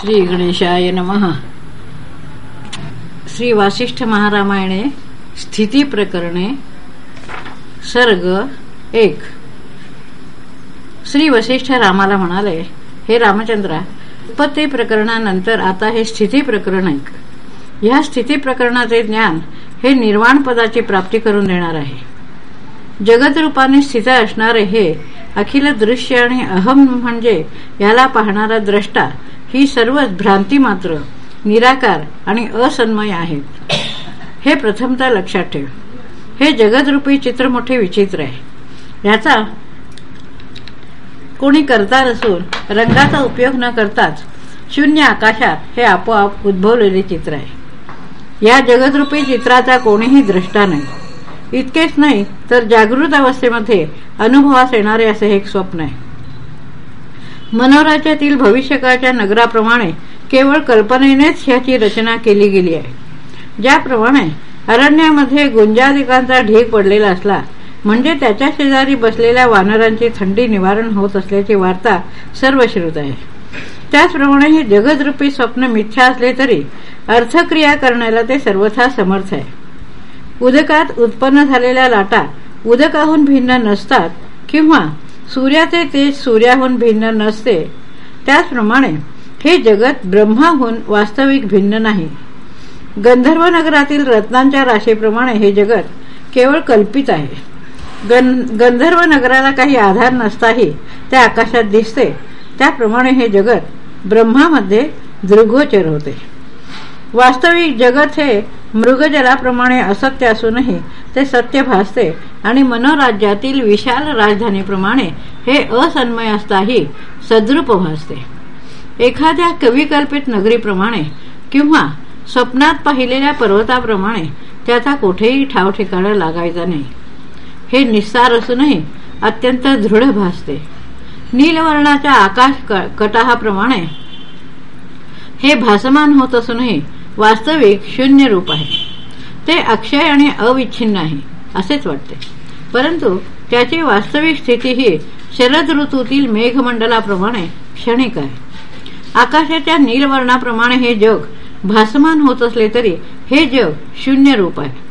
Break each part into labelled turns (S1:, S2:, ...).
S1: श्री गणेशाय नमः. श्री वासिष्ठ महारामायणे स्थिती प्रकरणे सर्ग एक. श्री वसिष्ठ रामाला म्हणाले हे रामचंद्रा उत्पत्ती प्रकरणानंतर आता हे स्थिती प्रकरण ऐक ह्या स्थिती प्रकरणाचे ज्ञान हे निर्वाण पदाची प्राप्ती करून देणार आहे. जगदरूपाने स्थित असणारे हे अखिल दृश्य आणि अहम म्हणजे याला पाहणारा द्रष्टा ही सर्वच भ्रांती मात्र निराकार आणि असन्मय आहेत. हे प्रथमता लक्षात ठेव. हे जगदरूपी चित्र मोठे विचित्र आहे. याचा कोणी करता नसून रंगाचा उपयोग न करताच शून्य आकाशात हे आपोआप उद्भवलेले चित्र आहे. या जगदरूपी चित्राचा कोणीही द्रष्टा नाही. इतकेच नाही तर जागृत अवस्थेमध्ये अनुभवास येणारे असे एक स्वप्न आहे. मनोराज्यातील भविष्यकाळच्या नगराप्रमाणे केवळ कल्पनेनेच ह्याची रचना केली गेली आहे. ज्याप्रमाणे अरण्यामध्ये गुंजादिकांचा ढीग पडलेला असला म्हणजे त्याच्या शेजारी बसलेल्या वानरांची थंडी निवारण होत असल्याची वार्ता सर्व श्रुत आहे. त्याचप्रमाणे हे जगदरूपी स्वप्न मिथ्या असले तरी अर्थक्रिया करण्याला ते सर्वथा समर्थ आहे. उदकात उत्पन्न झालेल्या लाटा उदकाहून भिन्न नसतात किंवा सूर्याचे तेज सूर्याहून भिन्न नसते. त्याचप्रमाणे हे जगत ब्रह्माहून वास्तविक भिन्न नाही. गंधर्व नगरातील रत्नांच्या राशीप्रमाणे हे जगत केवळ कल्पित आहे. गंधर्व नगराला काही आधार नसताही ते आकाशात दिसते. त्याप्रमाणे हे जगत ब्रह्मामध्ये दृगोचर होते. वास्तविक जगत हे मृगजलाप्रमाणे असत्य असूनही ते सत्य भासते आणि मनोराज्यातील विशाल राजधानीप्रमाणे हे असन्मय असताही सद्रूप भासते. एखाद्या कविकल्पित नगरीप्रमाणे किंवा स्वप्नात पाहिलेल्या पर्वताप्रमाणे त्याचा कुठेही ठाव ठिकाणा लागायचा नाही. हे निस्सार असूनही अत्यंत दृढ भासते. नीलवर्णाच्या आकाश कटाहाप्रमाणे हे भासमान होत असूनही वास्तविक शून्य रूप आहे. ते अक्षय आणि अविच्छिन्न आहे. असेच वाटते. परंतु त्याची वास्तविक स्थिती ही शरद ऋतूतील मेघमंडलाप्रमाणे क्षणिक आहे. आकाशाच्या नीलवर्णाप्रमाणे हे जग भासमान होत असले तरी हे जग शून्य रूप आहे.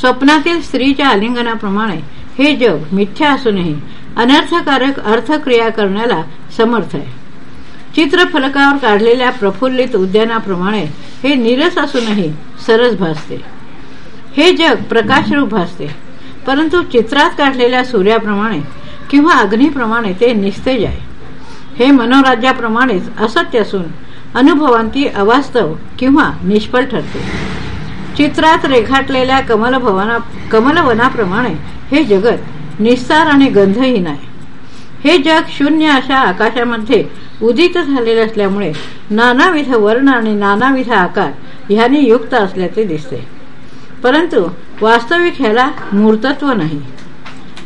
S1: स्वप्नातील स्त्रीच्या आलिंगनाप्रमाणे हे जग मिथ्या असूनही अनर्थकारक अर्थक्रिया करण्याला समर्थ आहे. चित्रफलकावर काढलेल्या प्रफुल्लित उद्यानाप्रमाणे हे निरस असूनही सरस भासते. हे जग प्रकाशरूप भासते. परंतु चित्रात काढलेल्या सूर्याप्रमाणे किंवा अग्नीप्रमाणे ते निस्तेज आहे हे मनोराज्याप्रमाणेच असत्य असून अनुभवांती अवास्तव किंवा निष्फळ ठरते. चित्रात रेखाटलेल्या कमलभवना कमलवनाप्रमाणे हे जगत निस्सार आणि गंधहीन आहे. हे जग शून्य अशा आकाशामध्ये उदित झालेले असल्यामुळे नानाविध वर्ण आणि नानाविध आकार ह्याने युक्त असल्याचे दिसते. परंतु वास्तविक ह्याला मूर्तत्व नाही.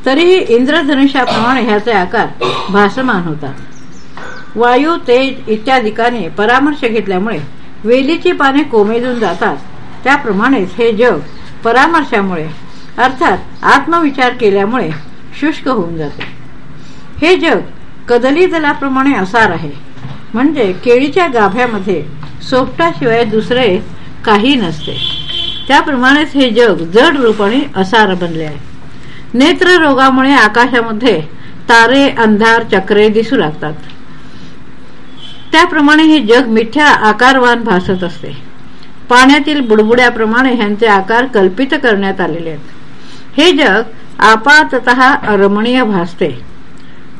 S1: तरीही इंद्रधनुष्याप्रमाणे ह्याचे आकार भासमान होतात. वायू तेज इत्यादिकाने परामर्श घेतल्यामुळे वेलीची पाने कोमेजून जातात. त्याप्रमाणेच हे जग परामर्शामुळे अर्थात आत्मविचार केल्यामुळे शुष्क होऊन जाते. हे जग कदली दलाप्रमाणे असार आहे. म्हणजे केळीच्या गाभ्यामध्ये सोपटाशिवाय दुसरे काही नसते. त्याप्रमाणेच हे जग जड रूपाने असार बनले आहे. नेत्र रोगामुळे आकाशामध्ये तारे अंधार चक्रे दिसू लागतात. त्याप्रमाणे हे जग मिठ्या आकारवान भासत असते. पाण्यातील बुडबुड्याप्रमाणे ह्यांचे आकार कल्पित करण्यात आलेले आहेत. हे जग आपातत रमणीय भासते.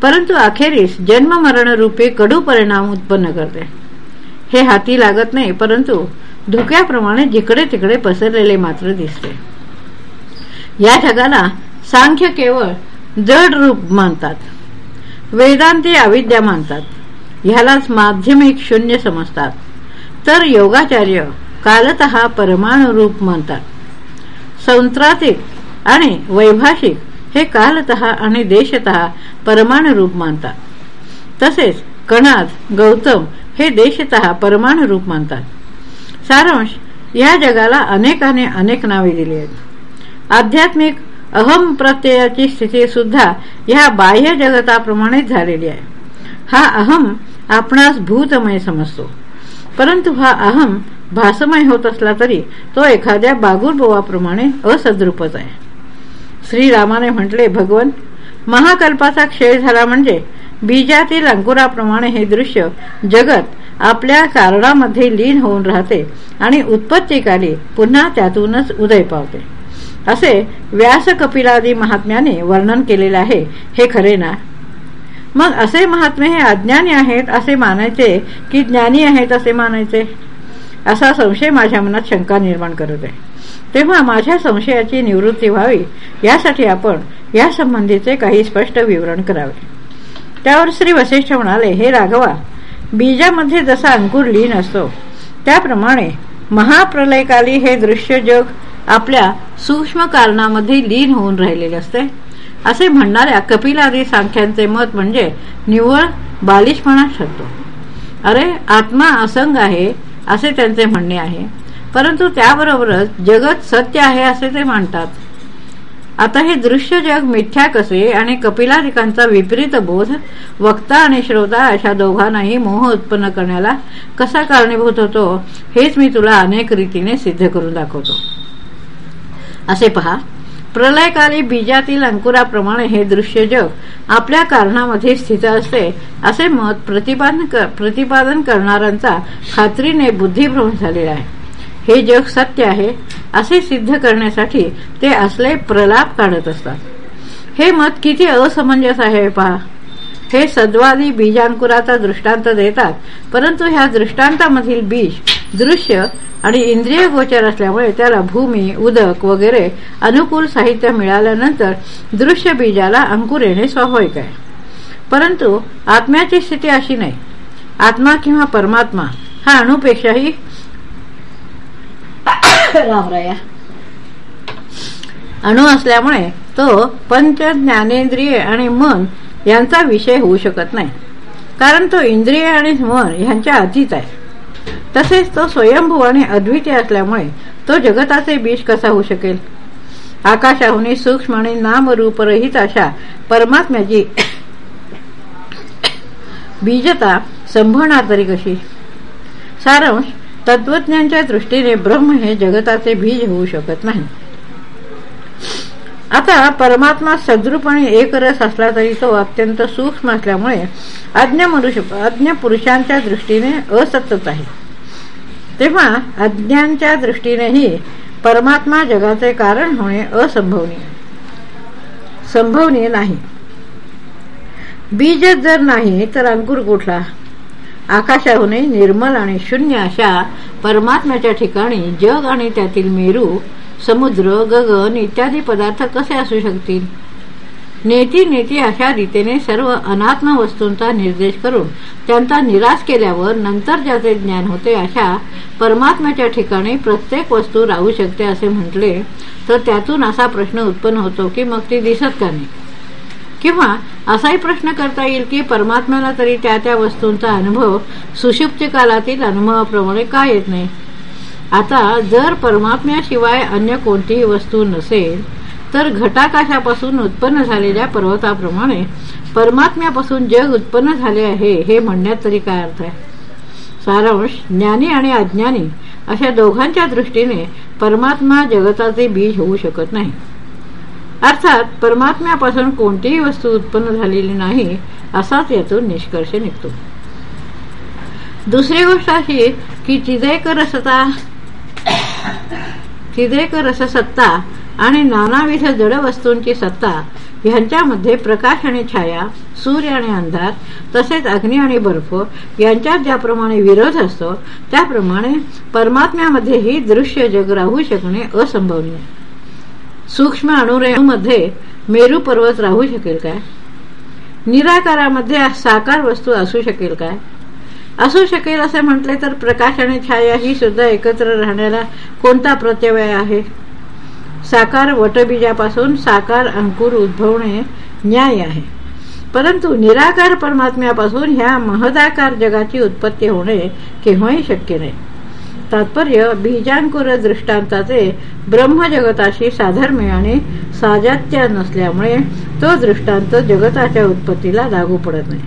S1: परंतु अखेरीस जन्म मरण रूपे कडू परिणाम उत्पन्न करते. हे हाती लागत नाही परंतु धुक्याप्रमाणे जिकडे तिकडे पसरलेले मात्र दिसते. या जगाला सांख्य केवळ जड रूप मानतात. वेदांती अविद्या मानतात. ह्यालाच माध्यमिक शून्य समजतात. तर योगाचार्य कालत परमाणु रूप मानतात. संत्रातिक आणि वैभाषिक हे कालत आणि देशत परमाणु रूप मानतात. तसेच कणाद गौतम हे देशत परमाणु रूप मानतात. सारांश या जगाला अनेकाने अनेक नावे दिली आहेत. आध्यात्मिक अहम प्रत्ययाची स्थिती सुद्धा या बाह्य जगताप्रमाणेच झालेली आहे. हा अहम आपणास भूतमय समजतो. परंतु हा अहम भासमय होत असला तरी तो एखाद्या बागुरबोवाप्रमाणे असद्रूपच आहे. श्रीरामाने म्हटले भगवन महाकल्पाचा क्षय झाला म्हणजे बीजातील अंकुराप्रमाणे हे दृश्य जगत आपल्या कारणामध्ये लीन होऊन राहते आणि उत्पत्तीकाली पुन्हा त्यातूनच उदय पावते. असे व्यास कपिलादी महात्म्याने वर्णन केलेले आहे. हे खरे ना? मग असे महात्मे हे अज्ञानी आहेत असे मानायचे की ज्ञानी आहेत असे मानायचे? असा संशय माझ्या मनात शंका निर्माण करत. आहे तेव्हा माझ्या संशयाची निवृत्ती व्हावी यासाठी आपण या संबंधीचे काही स्पष्ट विवरण करावे. त्यावर श्री वशिष्ठ म्हणाले हे राघवा बीजामध्ये जसा अंकुर लीन असतो त्याप्रमाणे महाप्रलयकाली हे दृश्य जग आपल्या सूक्ष्म कारणामध्ये लीन होऊन राहिलेले असते. असे म्हणणाऱ्या कपिलादी सांख्यांचे मत म्हणजे निव्वळ बालिशपणा ठरतो अरे आत्मा असंग आहे असे त्यांचे म्हणणे आहे. परंतु त्याबरोबरच जगत सत्य आहे असे ते मानतात. आता हे दृश्य जग मिथ्या कसे आणि कपिलारिकांचा विपरीत बोध वक्ता आणि श्रोता अशा दोघांनाही मोह उत्पन्न करण्याला कसा कारणीभूत होतो हेच मी तुला अनेक रीतीने सिद्ध करून दाखवतो. असे पहा प्रलयकाली बीजातील अंकुराप्रमाणे हे दृश्य जग आपल्या कारणामध्ये स्थित असते असे मत प्रतिपादन प्रतिपादन करणाऱ्यांचा खात्रीने बुद्धिभ्रम झालेला आहे. हे जग सत्य आहे असे सिद्ध करण्यासाठी ते असले प्रलाप काढत असतात. हे मत किती असमंजस आहे पहा. हे सद्वादी बीजांकुराचा दृष्टांत देतात परंतु ह्या दृष्टांतामधील बीज दृश्य आणि इंद्रिय गोचर असल्यामुळे त्याला भूमी उदक वगैरे अनुकूल साहित्य मिळाल्यानंतर दृश्य बीजाला अंकुर येणे स्वाभाविक आहे. परंतु आत्म्याची स्थिती अशी नाही. आत्मा किंवा परमात्मा हा अणुपेक्षाही रामराया अणु असल्यामुळे तो पंच ज्ञानेंद्रिय आणि मन यांचा विषय होऊ शकत नाही. कारण तो इंद्रिय आणि मन यांच्या अधीत आहे. तसेच तो स्वयंभू आणि अद्वितीय असल्यामुळे तो जगताचे बीज कसा होऊ शकेल? आकाशाहून सूक्ष्म आणि नामरूपरहित अशा परमात्म्याची बीजता संभवणार तरी कशी? सारांश तत्वज्ञांच्या दृष्टीने ब्रह्म हे जगताचे बीज होऊ शकत नाही. आता परमात्मा सद्रूप आणि एकरस असला तरी तो अत्यंत सूक्ष्म असल्यामुळे अज्ञ मनुष्य अज्ञ पुरुषांच्या दृष्टीने असतच आहे. तेव्हा अज्ञांच्या दृष्टीनेही परमात्मा जगाचे कारण होणे असंभवनीय. संभवनीय नाही. बीज जर नाही तर अंकुर कुठला? आकाशाहूनही निर्मल आणि शून्य अशा परमात्म्याच्या ठिकाणी जग आणि त्यातील मेरू समुद्र गगन इत्यादी पदार्थ कसे असू शकतील? नेती नेती अशा रीतीने सर्व अनात्म वस्तूंचा निर्देश करून त्यांचा निराश केल्यावर नंतर ज्याचे ज्ञान होते अशा परमात्म्याच्या ठिकाणी प्रत्येक वस्तू राहू शकते असे म्हटले तर त्यातून असा प्रश्न उत्पन्न होतो की मग ती दिसत का नाही? किंवा असाही प्रश्न करता येईल की परमात्म्याला तरी त्या त्या वस्तूंचा अनुभव सुषुप्ती कालातील अनुभवाप्रमाणे का येत नाही? आता जर परमात्म्याशिवाय अन्य कोणतीही वस्तू नसेल तर घटाकाशापासून उत्पन्न झालेल्या पर्वताप्रमाणे परमात्म्यापासून जग उत्पन्न झाले आहे हे म्हणण्यात तरी काय अर्थ आहे? सारांश ज्ञानी आणि अज्ञानी अशा दोघांच्या दृष्टीने परमात्मा जगताचे बीज होऊ शकत नाही. अर्थात परमात्म्यापासून कोणतीही वस्तू उत्पन्न झालेली नाही असाच यातून निष्कर्ष निघतो. दुसरी गोष्ट अशी की चिदेक रसता चिदेक रससत्ता आणि नानाविध जड वस्तूंची सत्ता ह्यांच्यामध्ये प्रकाश आणि छाया सूर्य आणि अंधार तसेच अग्नी आणि बर्फ यांच्यात ज्याप्रमाणे विरोध असतो त्याप्रमाणे परमात्म्यामध्येही दृश्य जग राहू शकणे असंभवनीय. सूक्ष्म अणुरेणूमध्ये मेरू पर्वत राहू शकेल काय? निराकारामध्ये साकार वस्तू असू शकेल काय? असू शकेल असे म्हटले तर प्रकाश आणि छाया ही सुद्धा एकत्र राहण्याला कोणता प्रत्यवय आहे? साकार वटबीजापासून साकार अंकुर उद्भवणे न्याय आहे. परंतु निराकार परमात्म्यापासून ह्या महदाकार जगाची उत्पत्ती होणे केव्हाही शक्य नाही. तात्पर्य बीजांकुर दृष्टांताचे ब्रह्मजगताशी साधर्म्य आणि साजात्य नसल्यामुळे तो दृष्टांत जगताच्या उत्पत्तीला लागू पडत नाही.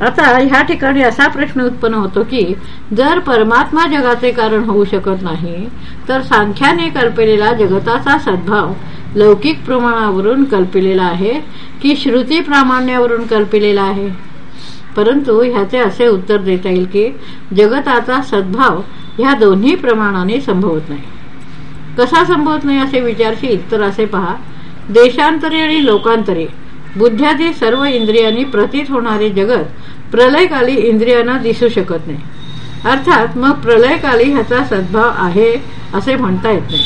S1: आता ह्या ठिकाणी असा प्रश्न उत्पन्न होतो की जर परमात्मा जगाचे कारण होऊ शकत नाही तर सांख्याने कल्पलेला जगताचा सद्भाव लौकिक प्रमाणावरून कल्पिलेला आहे की श्रुती प्रामाण्यावरून कल्पिलेला आहे? परंतु ह्याचे असे उत्तर देता येईल की जगताचा सद्भाव ह्या दोन्ही प्रमाणाने संभवत नाही. कसा संभवत नाही असे विचारशील तर असे पहा. देशांतरे आणि लोकांतरे बुद्ध्यादी सर्व इंद्रियांनी प्रतीत होणारे जगत प्रलयकाली इंद्रियांना दिसू शकत नाही. अर्थात मग प्रलयकाली ह्याचा सद्भाव आहे असे म्हणता येत नाही.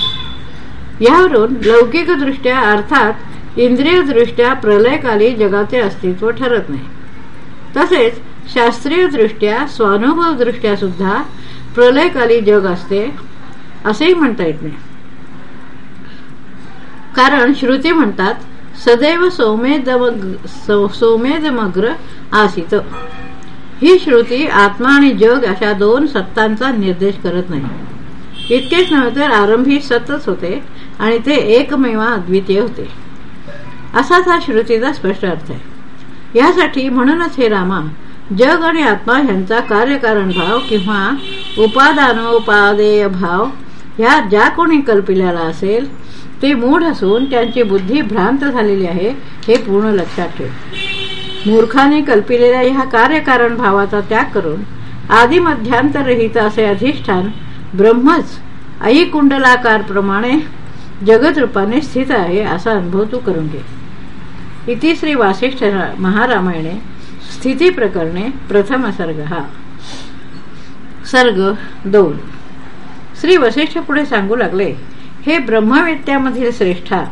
S1: यावरून लौकिकदृष्ट्या अर्थात इंद्रियदृष्ट्या प्रलयकाली जगाचे अस्तित्व ठरत नाही. तसेच शास्त्रीयदृष्ट्या स्वानुभवदृष्ट्या सुद्धा प्रलयकाली जग असते असेही म्हणता येत नाही. कारण श्रुती म्हणतात सदैव सौमेदमग्र आसित. ही श्रुती आत्मा आणि जग अशा दोन सत्तांचा निर्देश करत नाही. इतकेच नव्हे तर आरंभी सतच होते आणि ते एकमेवा अद्वितीय होते. असाच हा श्रुतीचा स्पष्ट अर्थ आहे. यासाठी म्हणूनच हे रामा जग आणि आत्मा यांचा कार्यकारण भाव किंवा उपादानोपादेय भाव ह्या ज्या कोणी कल्पिलेला असेल ते मूढ असून त्यांची बुद्धी भ्रांत झालेली आहे हे पूर्ण लक्षात ठेव. मूर्खाने कल्पिलेल्या ह्या कार्यकारण भावाचा त्याग करून आदिमध्यांतरहित असे अधिष्ठान ब्रह्मच आई कुंडलाकार प्रमाणे जगत रूपाने स्थित आहे असा अनुभव तू करून घे. इतिश्री वासिष्ठ महारामायणे स्थिती प्रकरणे प्रथम सर्ग. हा सर्ग दोन. श्री वसिष्ठ पुढे सांगू लागले हे ब्रह्मवेत्यामधील श्रेष्ठा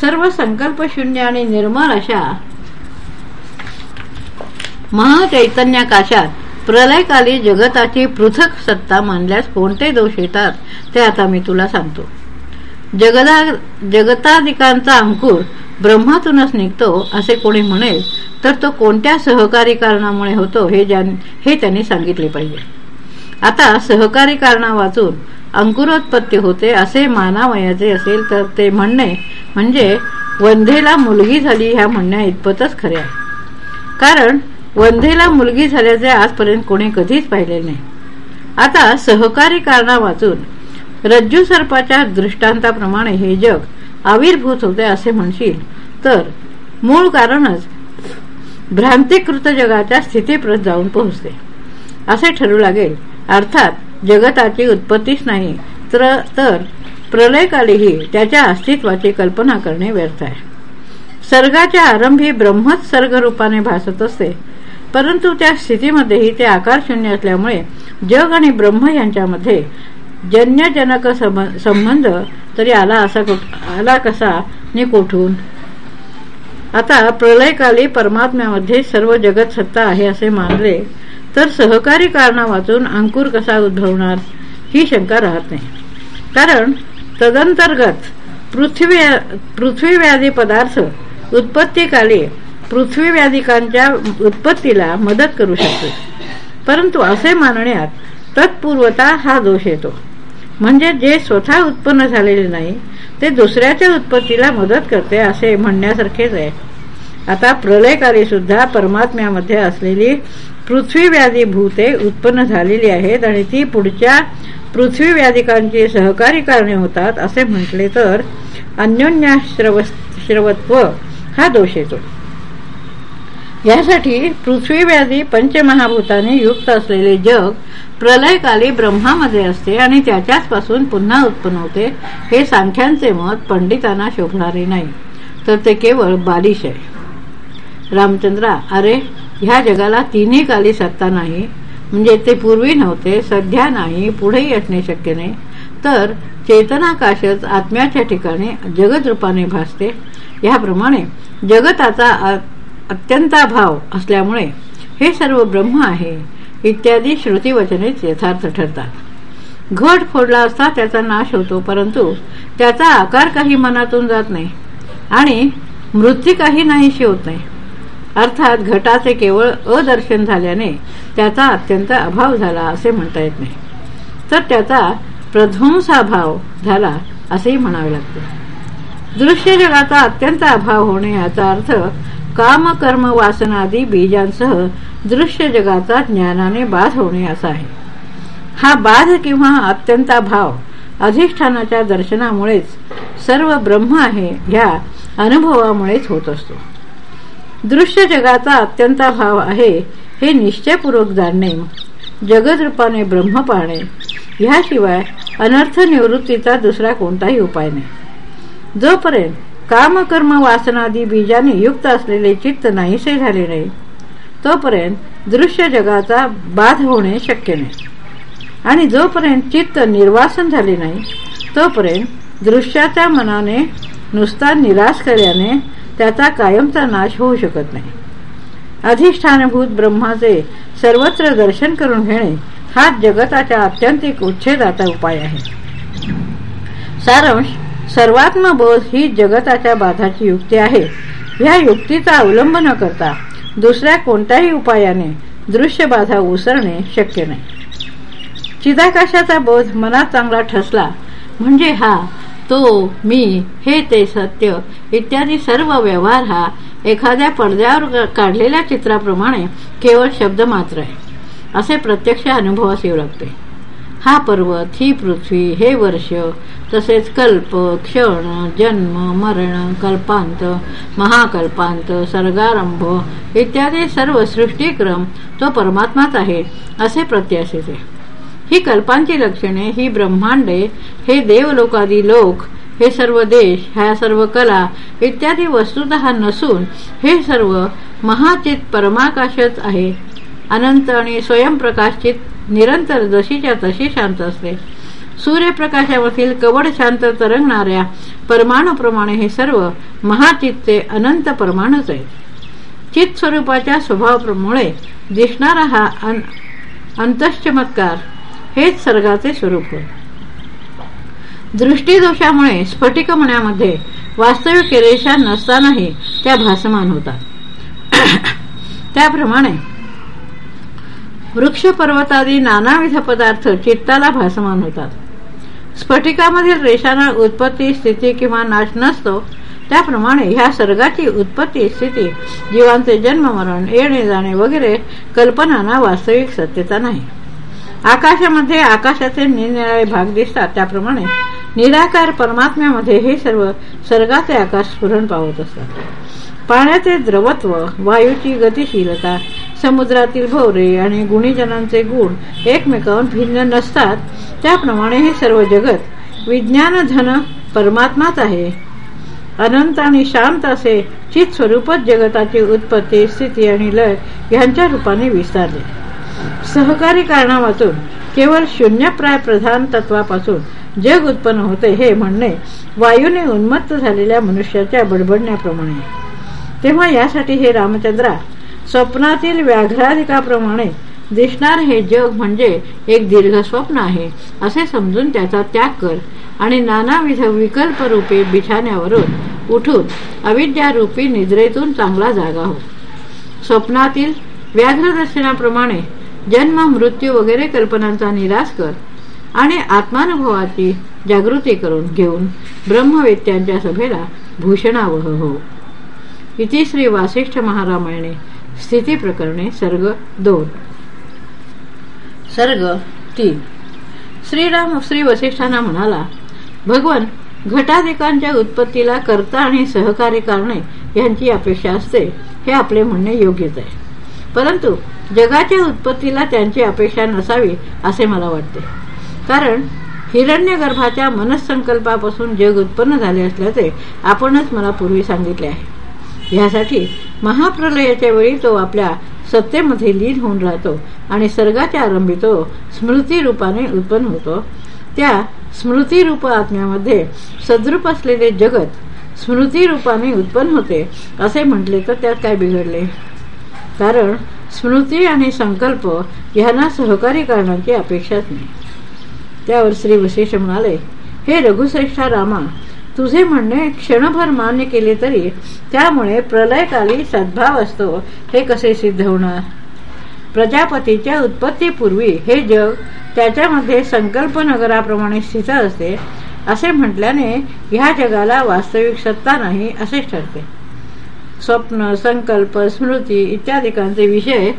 S1: सर्व संकल्प शून्य आणि निर्मळ अशा महाचैतन्याकाशात प्रलयकाली जगताची पृथक सत्ता मानल्यास कोणते दोष येतात ते आता मी तुला सांगतो. जगदा जगताधिकांचा अंकुर ब्रह्मातूनच निघतो असे कोणी म्हणेल तर तो कोणत्या सहकारी कारणामुळे होतो हे हे त्यांनी सांगितले पाहिजे. आता सहकारी कारणा वाचून अंकुरोत्पत्ती होते असे मानावयाचे असेल तर ते म्हणणे म्हणजे वंधेला मुलगी झाली ह्या म्हणण्या इतपतच खरे आहे कारण वंधेला मुलगी झाल्याचे आजपर्यंत कोणी कधीच पाहिले नाही. आता सहकारी कारणा वाचून रज्जू सर्पाच्या दृष्टांताप्रमाणे हे जग आविर्भूत होते असे म्हणशील. तर मूळ कारणच भ्रांतिकृत जगाच्या स्थितीप्रत जाऊन पोहोचते. असे ठरू लागेल. अर्थात जगताची उत्पत्तीच नाही तर प्रलयकालीही त्याच्या अस्तित्वाची कल्पना करणे व्यर्थ आहे. सर्गाच्या आरंभी ब्रह्मच सर्गरूपाने भासत असते परंतु त्या स्थितीमध्येही ते आकारशून्य असल्यामुळे जग आणि ब्रह्म यांच्यामध्ये जन्यजनक संबंध तरी आला असा आला कसा? नि कोठून? आता प्रलयकाली परमात्म्यामध्ये सर्व जगत सत्ता आहे असे मानले तर सहकारी कारणा वाचून अंकुर कसा उद्भवणार? ही शंका राहत नाही. कारण तदंतर्गत पृथ्वी पृथ्वीव्याधी पदार्थ उत्पत्तीकाली पृथ्वीव्याधिकांच्या उत्पत्तीला मदत करू शकते. परंतु असे मानण्यात तत्पूर्वता हा दोष येतो. म्हणजे जे स्वतः उत्पन्न झालेले नाही ते दुसऱ्याच्या उत्पत्तीला मदत करते असे म्हणण्यासारखेच आहे. आता प्रलयकारी सुद्धा परमात्म्यामध्ये असलेली पृथ्वीव्याधी भूते उत्पन्न झालेली आहेत आणि ती पुढच्या पृथ्वीव्याधिकांची सहकारी कारणे होतात असे म्हटले तर अन्योन्याश्रवत्व हा दोष येतो. यासाठी पृथ्वीव्याधी पंचमहाभूताने युक्त असलेले जग प्रलयकाली ब्रह्मामध्ये असते आणि त्याच्याच पासून पुन्हा उत्पन्न होते हे सांख्यांचे मत पंडितांना शोभणारे नाही. तर ते केवळ बालिश आहे. रामचंद्रा अरे ह्या जगाला तिन्ही काली सत्ता नाही म्हणजे ते पूर्वी नव्हते सध्या नाही पुढेही असणे शक्य नाही. तर चेतनाकाशच आत्म्याच्या ठिकाणी जगत रूपाने भासते. ह्याप्रमाणे जगताचा अत्यंताभाव असल्यामुळे हे सर्व ब्रह्म आहे. इत्यादी श्रुतीवचनेच यथार्थ ठरतात. घट फोडला असता त्याचा नाश होतो परंतु त्याचा आकार काही मनातून जात नाही आणि मृत्यू काही नाहीशी होत नाही. अर्थात घटाचे केवळ अदर्शन झाल्याने त्याचा अत्यंत अभाव झाला असे म्हणता येत नाही. तर त्याचा प्रध्वंसाभाव झाला असेही म्हणावे लागते. दृश्य जगाचा अत्यंत अभाव होणे याचा अर्थ काम कर्म वासनादी बीजांसह दृश्य जगाचा ज्ञानाने बाध होणे असा आहे. हा बाध किंवा अत्यंता भाव अधिष्ठानाच्या दर्शनामुळेच सर्व ब्रह्म आहे ह्या अनुभवामुळेच होत असतो. दृश्य जगाचा अत्यंत भाव आहे हे निश्चयपूर्वक जाणणे जगदरूपाने ब्रह्म पाहणे ह्याशिवाय अनर्थ निवृत्तीचा दुसरा कोणताही उपाय नाही. जोपर्यंत कामकर्म वासनादी बीजाने युक्त असलेले चित्त नाहीसे झाले नाही. तोपर्यंत दृश्य जगाचा बाध होणे शक्य नाही. आणि जोपर्यंत चित्त निर्वासन झाले नाही तोपर्यंत दृश्याच्या मनाने नुसता निराश केल्याने त्याचा कायमचा नाश होऊ शकत नाही. अधिष्ठानभूत ब्रह्माचे सर्वत्र दर्शन करून घेणे हा जगताच्या अत्यंतिक उच्छेदाचा उपाय आहे. सारांश सर्वात्म बोध ही जगताच्या बाधाची युक्ती आहे. ह्या युक्तीचा अवलंब न करता दुसऱ्या कोणत्याही उपायाने दृश्य बाधा उसरणे शक्य नाही. चिदाकाशाचा बोध मनात चांगला ठसला म्हणजे हा तो मी हे ते सत्य इत्यादी सर्व व्यवहार हा एखाद्या पडद्यावर काढलेल्या चित्राप्रमाणे केवळ शब्द मात्र आहे. असे प्रत्यक्ष अनुभवास येऊ लागते. हा पर्वत ही पृथ्वी हे वर्ष. तसेच कल्प क्षण जन्म मरण कल्पांत महाकल्पांत सर्गारंभ इत्यादी सर्व सृष्टीक्रम तो परमात्माच आहे असे प्रत्यास ही कल्पांची लक्षणे ही ब्रह्मांडे हे देवलोकादी लोक हे सर्व देश ह्या सर्व कला इत्यादी वस्तुत नसून हे सर्व महाचित परमाकाशच आहे. अनंत आणि स्वयंप्रकाशचित निरंतर जशीच्या तशी शांत असते. सूर्यप्रकाशावरील कवड शांत तरंगणाऱ्या परमाणूप्रमाणे हे सर्व महाचित्ते अनंत परमाणूच आहेत. चित स्वरूपाच्या स्वभावामुळे दिसणारा हा अंतश्चमत्कार हेच सर्गाचे स्वरूप होय. दृष्टीदोषामुळे स्फटिक मण्यामध्ये वास्तविक रेषा नसतानाही त्या भासमान होतात. त्याप्रमाणे वृक्ष पर्वतादी नानाविध पदार्थ चित्ताला भासमान होतात. स्फटिकामधील रेषांना उत्पत्ती स्थिती किंवा नाश नसतो. त्याप्रमाणे ह्या सर्गाची उत्पत्ती स्थिती जीवांचे जन्म मरण येणे जाणे वगैरे कल्पनांना वास्तविक सत्यता नाही. आकाशामध्ये आकाशाचे निरनिराळे भाग दिसतात. त्याप्रमाणे निराकार परमात्म्यामध्ये हे सर्व सर्गाचे आकाश स्फुरण पावत असतात. पाण्याचे द्रवत्व वायूची गतिशीलता समुद्रातील भोवरे आणि गुणीजनांचे गुण एकमेकांवर भिन्न नसतात. त्याप्रमाणे हे सर्व जगत विज्ञान धन परमात्माच आहे. अनंत आणि शांत असे चित स्वरूपच जगताची उत्पत्ती स्थिती आणि लय यांच्या रूपाने विस्तारले. सहकारी कारणावाचून केवळ शून्यप्राय प्रधान तत्वापासून जग उत्पन्न होते हे म्हणणे वायूने उन्मत्त झालेल्या मनुष्याच्या बडबडण्याप्रमाणे. तेव्हा यासाठी हे रामचंद्रा स्वप्नातील व्याघ्राधिकाप्रमाणे दिसणार हे जग म्हणजे एक दीर्घ स्वप्न आहे. असे समजून त्याचा त्याग कर आणि नानाविध विकल्प रूपे बिछाण्यावरून उठून अविद्यारूपी निद्रेतून चांगला जागा हो. स्वप्नातील व्याघ्रदर्शनाप्रमाणे जन्म मृत्यू वगैरे कल्पनांचा निराश कर आणि आत्मानुभवाची जागृती करून घेऊन ब्रह्मवेत्यांच्या सभेला भूषणावह हो. इति श्री वासिष्ठ महारामायणे. स्थिती प्रकरणे सर्ग दोन. सर्ग तीन. श्रीराम श्री वसिष्ठांना म्हणाला भगवान घटाधिकांच्या उत्पत्तीला कर्ता आणि सहकारी करणे यांची अपेक्षा असते हे आपले म्हणणे योग्यच आहे. परंतु जगाच्या उत्पत्तीला त्यांची अपेक्षा नसावी असे मला वाटते. कारण हिरण्य गर्भाच्या मनसंकल्पापासून जग उत्पन्न झाले असल्याचे आपणच मला पूर्वी सांगितले आहे. ह्यासाठी महाप्रलयाच्या वेळी तो आपल्या सत्तेमध्ये लीन होऊन राहतो आणि सर्गाच्या आरंभी तो स्मृती रूपाने उत्पन्न होतो. त्या स्मृतीरूप आत्म्यामध्ये सद्रूप असलेले जगत स्मृतीरूपाने उत्पन्न होते असे म्हटले तर त्यात काय बिघडले? कारण स्मृती आणि संकल्प यांना सहकारी करण्याची अपेक्षाच नाही. त्यावर श्री वशिष्ठ म्हणाले हे रघुश्रेष्ठा रामा तुझे म्हणणे क्षणभर मान्य केले तरी त्यामुळे प्रलयकाली सद्भाव असतो. हे कसे सिद्ध होणार? प्रजापतीच्या उत्पत्तीपूर्वी हे जग त्याच्यामध्ये संकल्पनगराप्रमाणे स्थित असते असे म्हटल्याने ह्या जगाला वास्तविक सत्ता नाही असे ठरते. स्वप्न संकल्प स्मृती इत्यादिकांचे विषय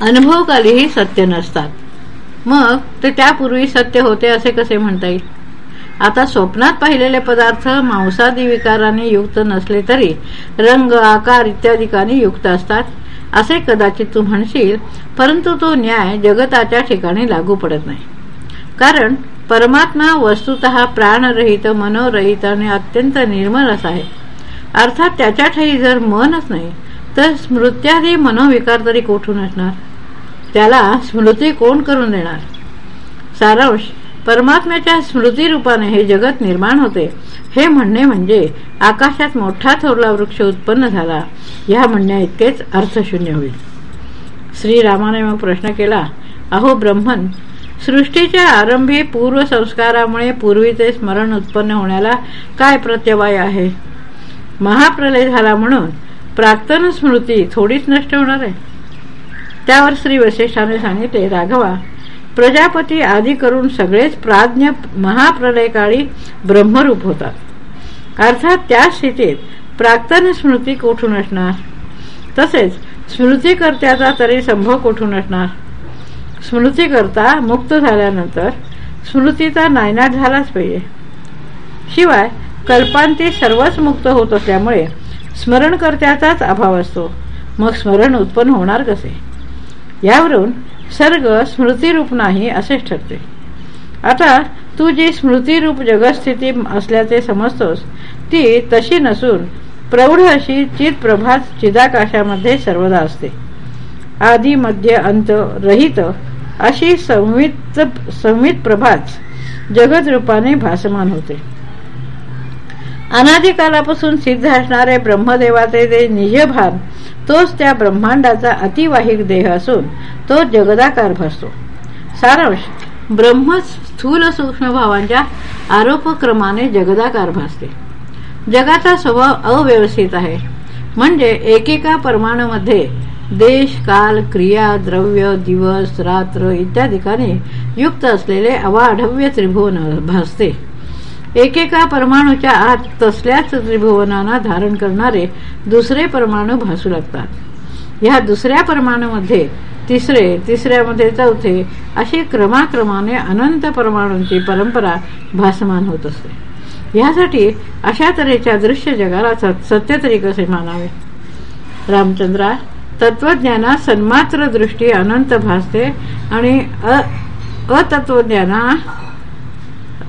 S1: अनुभवकालीही सत्य नसतात. मग ते त्यापूर्वी सत्य होते असे कसे म्हणता येईल? आता स्वप्नात पाहिलेले पदार्थ मांसादी विकाराने युक्त नसले तरी रंग आकार इत्यादिकांनी युक्त असतात. असे कदाचित तू म्हणशील परंतु तो न्याय जगताच्या ठिकाणी लागू पडत नाही. कारण परमात्मा वस्तुत प्राणरहित मनोरहित आणि अत्यंत निर्मल असा आहे. अर्थात त्याच्या ठाई जर मनच नाही तर स्मृत्यादी मनोविकार तरी कोठून असणार? त्याला स्मृती कोण करून देणार? सारांश परमात्म्याच्या स्मृतीरूपाने हे जगत निर्माण होते. हे म्हणणे म्हणजे आकाशात मोठा थोरला वृक्ष उत्पन्न झाला. या म्हणण्या इतकेच अर्थशून्य होईल. श्रीरामाने मग प्रश्न केला अहो ब्रह्मन सृष्टीच्या आरंभी पूर्वसंस्कारामुळे पूर्वीचे स्मरण उत्पन्न होण्याला काय प्रत्यवाय आहे? महाप्रलय झाला म्हणून प्राक्तन स्मृती थोडीच नष्ट होणार आहे. त्यावर श्री वशिष्ठाने सांगितले राघवा प्रजापती आदी करून सगळेच प्राज्ञ महाप्रलयकाळी ब्रह्मरूप होतात. अर्थात त्या स्थितीत प्राक्तन स्मृती कोठून असणार? तसेच स्मृतीकर्त्याचा तरी संभव कोठून असणार? स्मृतीकर्ता मुक्त झाल्यानंतर स्मृतीचा नायनाट झालाच पाहिजे. शिवाय कल्पांती सर्वच मुक्त होत असल्यामुळे स्मरणकर्त्याचाच अभाव असतो. मग स्मरण उत्पन्न होणार कसे? यावरून सर्ग स्मृतीरूप नाही असेच ठरते. आता तू जी स्मृतीरूप जगस्थिती असल्याचे समजतोस ती तशी नसून प्रौढ अशी चितप्रभात चिदाकाशामध्ये सर्वदा असते. आदि मध्य अंत रहित अशी संवित संवित प्रभात जगत रूपाने भासमान होते. अनादिकालापासून सिद्ध असणारे ब्रह्मदेवाचे ते निजभान तोच त्या ब्रह्मांडाचा अतिवाहिक देह असून तो जगदाकार भासतो सारांश ब्रह्म स्थूल सूक्ष्म भावांच्या आरोपक्रमाने जगदाकार भासते. जगाचा स्वभाव अव्यवस्थित आहे. म्हणजे एकेका परमाणूमध्ये देश काल क्रिया द्रव्य दिवस रात्र इत्यादिकाने युक्त असलेले अवाढव्य त्रिभुवन भासते. एकेका परमाणूच्या आत तसल्याच त्रिभुवनांना धारण करणारे दुसरे परमाणू भासू लागतात. ह्या दुसऱ्या परमाणूमध्ये तिसरे तिसऱ्यामध्ये चौथे अशी क्रमाक्रमाने अनंत परमाणूंची परंपरा भासमान होत असते. ह्यासाठी अशा तऱ्हेच्या दृश्य जगाला सत्य तरी कसे मानावे? रामचंद्रा तत्वज्ञाना सन्मात्र दृष्टी अनंत भासते आणि अतत्वज्ञाना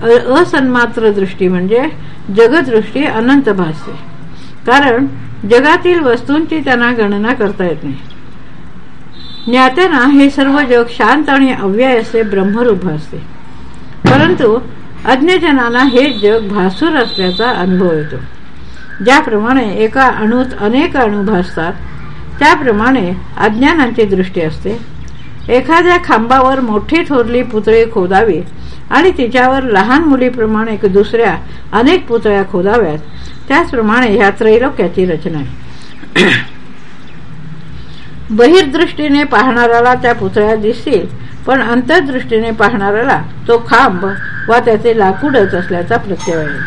S1: असन्मात्र दृष्टी म्हणजे जगदृष्टी अनंत भासते कारण जगातील वस्तूंची त्यांना गणना करता येत नाही. ज्ञात्यांना हे सर्व जग शांत आणि अव्यय असे ब्रह्मरूप भासते परंतु अज्ञजनांना हे जग भासूर असल्याचा अनुभव येतो. ज्याप्रमाणे एका अणूत अनेक अणू भासतात त्याप्रमाणे अज्ञानांची दृष्टी असते. एखाद्या खांबावर मोठी थोरली पुतळे खोदावी आणि तिच्यावर लहान मुलीप्रमाणे दुसऱ्या अनेक पुतळ्या खोदाव्यात. त्याचप्रमाणे ह्या त्रैलोक्याची रचना आहे. बहिर्दृष्टीने पाहणाऱ्याला त्या पुतळ्या दिसतील पण अंतर्दृष्टीने पाहणाऱ्याला तो खांब वा त्याचे लाकूडच असल्याचा प्रत्यय आहे.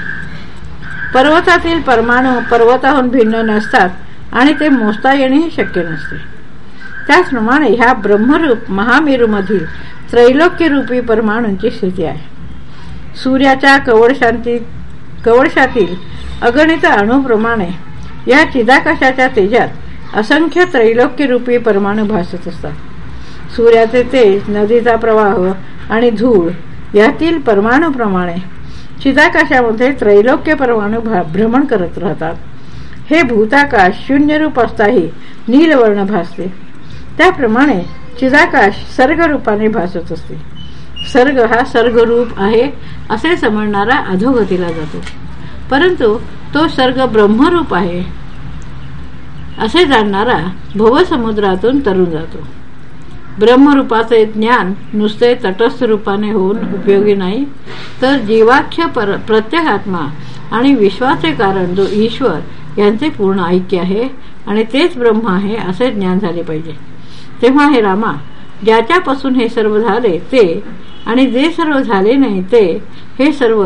S1: पर्वतातील परमाणू पर्वताहून भिन्न नसतात आणि ते मोजता येणेही शक्य नसते. त्याचप्रमाणे ह्या ब्रह्मरूप महामेरूमधील त्रैलोक्यरूपी परमाणूंची स्थिती आहे. सूर्याच्या कवडशांती कवडशातील अगणित अणुप्रमाणे या चिदाकाशाच्या तेजात असंख्य त्रैलोक्यरूपी परमाणू भासत असतात. सूर्याचे तेज नदीचा प्रवाह आणि धूळ यातील परमाणूप्रमाणे चिदाकाशामध्ये त्रैलोक्य परमाणू भ्रमण करत राहतात. हे भूताकाश शून्यरूप असताही नीलवर्ण भासते. त्याप्रमाणे चिदाकाश सर्गरूपाने भासत असते. सर्ग हा सर्गरूप आहे असे समजणारा अधोगतीला जातो. परंतु तो सर्ग ब्रह्मरूप आहे असे जाणणारा भवसमुद्रातून तरुण जातो. ब्रह्मरूपाचे ज्ञान नुसते तटस्थ रूपाने होऊन उपयोगी नाही तर जीवाख्य प्रत्येकात्मा आणि विश्वाचे कारण जो ईश्वर यांचे पूर्ण ऐक्य आहे आणि तेच ब्रह्म आहे असे ज्ञान झाले पाहिजे. तेव्हा हे रामा ज्याच्यापासून हे सर्व झाले ते आणि जे सर्व झाले नाही ते हे सर्व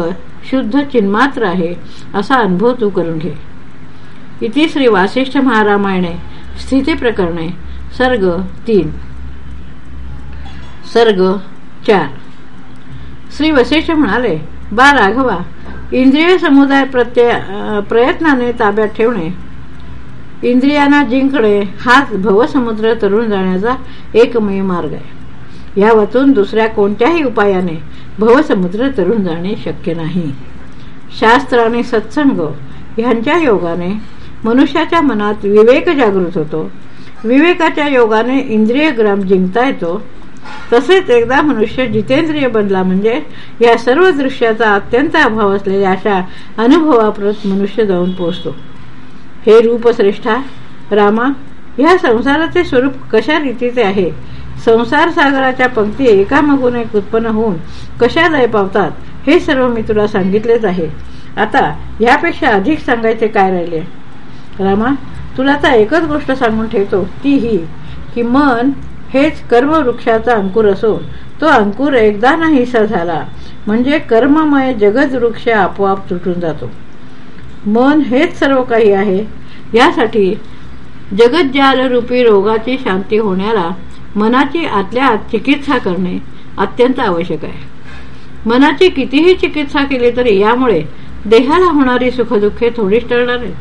S1: शुद्ध चिन्मात्र आहे असा अनुभव तू करून घे. इति श्री वासिष्ठ महारामायणे स्थिती प्रकरणे सर्ग तीन. सर्ग चार. श्री वशिष्ठ म्हणाले बा राघवा इंद्रिय समुदाय प्रत्यय प्रयत्नाने ताब्यात ठेवणे इंद्रियांना जिंकणे हाच भवसमुद्र तरुण जाण्याचा एकमेव मार्ग आहे. या वाचून दुसऱ्या कोणत्याही उपायाने भवसमुद्र तरुण जाणे शक्य नाही. शास्त्र आणि सत्संग ह्यांच्या योगाने मनुष्याच्या मनात विवेक जागृत होतो. विवेकाच्या योगाने इंद्रिय ग्राम जिंकता येतो. तसेच एकदा मनुष्य जितेंद्रिय बनला म्हणजे या सर्व दृश्याचा अत्यंत अभाव असलेल्या अशा अनुभवाप्रत मनुष्य जाऊन पोचतो हे रूपश्रेष्ठा रामा ह्या संसाराचे स्वरूप कशा रीतीचे आहे? संसार सागराच्या पंक्ती एकामागून एक उत्पन्न होऊन कशा लय पावतात हे सर्व मी तुला सांगितलेच आहे. आता यापेक्षा अधिक सांगायचे काय राहिले? रामा तुला आता एकच गोष्ट सांगून ठेवतो ती ही की मन हेच कर्मवृक्षाचा अंकुर असून तो अंकुर एकदा नाहीसा झाला. म्हणजे कर्ममय जगद वृक्ष आपोआप तुटून जातो. मन हेच सर्व काही आहे. यासाठी जगज्जाल रूपी रोगाची शांती होण्याला मनाची आतल्या आत चिकित्सा करणे अत्यंत आवश्यक आहे. मनाची कितीही चिकित्सा केली तरी यामुळे देहाला होणारी सुखदुःखे थोडीच टळणार आहेत.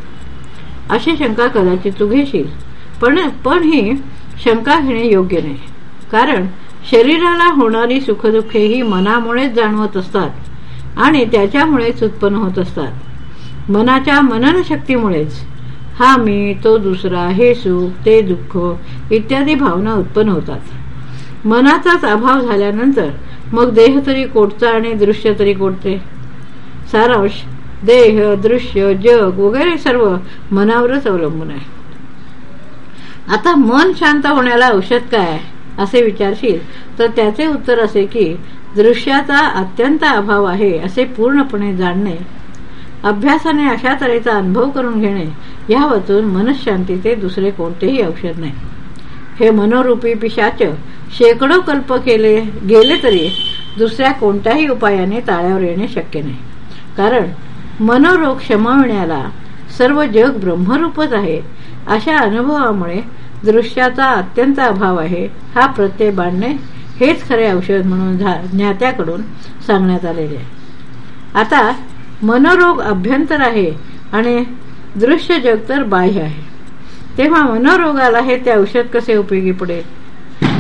S1: अशी शंका कदाचित तू घेशील पण पण ही शंका घेणे योग्य नाही. कारण शरीराला होणारी सुखदुःखे ही मनामुळेच जाणवत असतात आणि त्याच्यामुळेच उत्पन्न होत असतात. मनाच्या मनन शक्तीमुळेच हा मी तो दुसरा हे सुख ते दुःख इत्यादी भावना उत्पन्न होतात. मनाचाच अभाव झाल्यानंतर मग देह तरी कोटचा आणि दृश्य तरी कोटते सारांश देह दृश्य जग वगैरे सर्व मनावरच अवलंबून आहे. आता मन शांत होण्याला औषध काय असे विचारशील तर त्याचे उत्तर असे की दृश्याचा अत्यंत अभाव आहे असे पूर्णपणे जाणणे अभ्यासाने अशा तऱ्हेचा अनुभव करून घेणे या वाचून मनशांतीचे दुसरे कोणतेही औषध नाही. हे मनोरूपी पिशाच शेकडो कल्प केले गेले तरी दुसऱ्या कोणत्याही उपायाने ताळ्यावर येणे शक्य नाही. कारण मनोरोग क्षमविण्याला सर्व जग ब्रह्मरूपच आहे. अशा अनुभवामुळे दृश्याचा अत्यंत अभाव आहे. हा प्रत्यय बांधणे हेच खरे औषध म्हणून ज्ञात्याकडून सांगण्यात आलेले आहे. आता मनोरोग अभ्यंतर आहे आणि दृश्य जग तर बाह्य आहे. तेव्हा मनोरोगाला हे ते औषध कसे उपयोगी पडेल?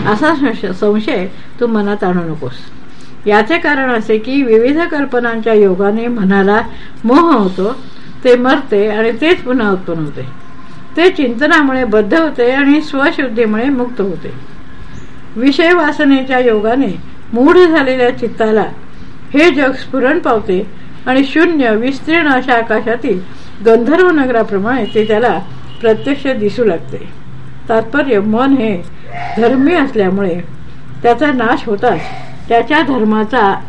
S1: असा संशय तू मनात आणू नकोस. याचे कारण असे की विविध कल्पनांच्या योगाने मनाला मोह होतो ते मरते आणि तेच पुन्हा उत्पन्न होते. ते चिंतनामुळे बद्ध होते आणि स्वशुद्धीमुळे मुक्त होते. विषय वासनेच्या योगाने मूढ झालेल्या चित्ताला हे जग स्फुरण पावते आणि शून्य विस्तीर्ण अशा आकाशातील गंधर्व नगराप्रमाणे ते त्याला प्रत्यक्ष दिसू लागते. तात्पर्य मन हे धर्मी असल्यामुळे त्याचा नाश होताच त्याच्या धर्माचा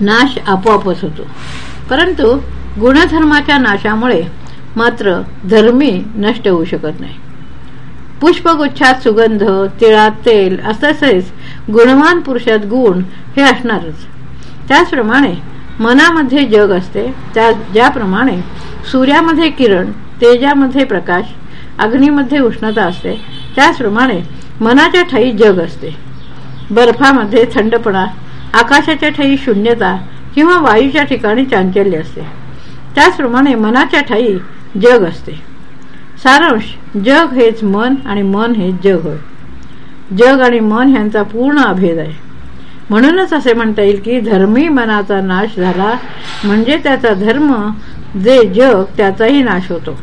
S1: नाश आपोआपच होतो. परंतु गुणधर्माच्या नाशामुळे मात्र धर्मी नष्ट होऊ शकत नाही. पुष्पगुच्छात सुगंध तिळात तेल तसेच गुणवान पुरुषात गुण हे असणारच. त्याचप्रमाणे मनामध्ये जग असते त्या ज्याप्रमाणे सूर्यामध्ये किरण तेजामध्ये प्रकाश अग्नीमध्ये उष्णता असते त्याचप्रमाणे मनाच्या ठाई जग असते. बर्फामध्ये थंडपणा आकाशाच्या ठाई शून्यता किंवा वायूच्या ठिकाणी चांचल्य असते. त्याचप्रमाणे मनाच्या ठाई जग असते. सारांश जग हेच मन आणि मन हेच जग. होय जग आणि मन ह्यांचा पूर्ण अभेद आहे. म्हणूनच असे म्हणता येईल की धर्मी मनाचा नाश झाला म्हणजे त्याचा धर्म जे जग त्याचाही नाश होतो.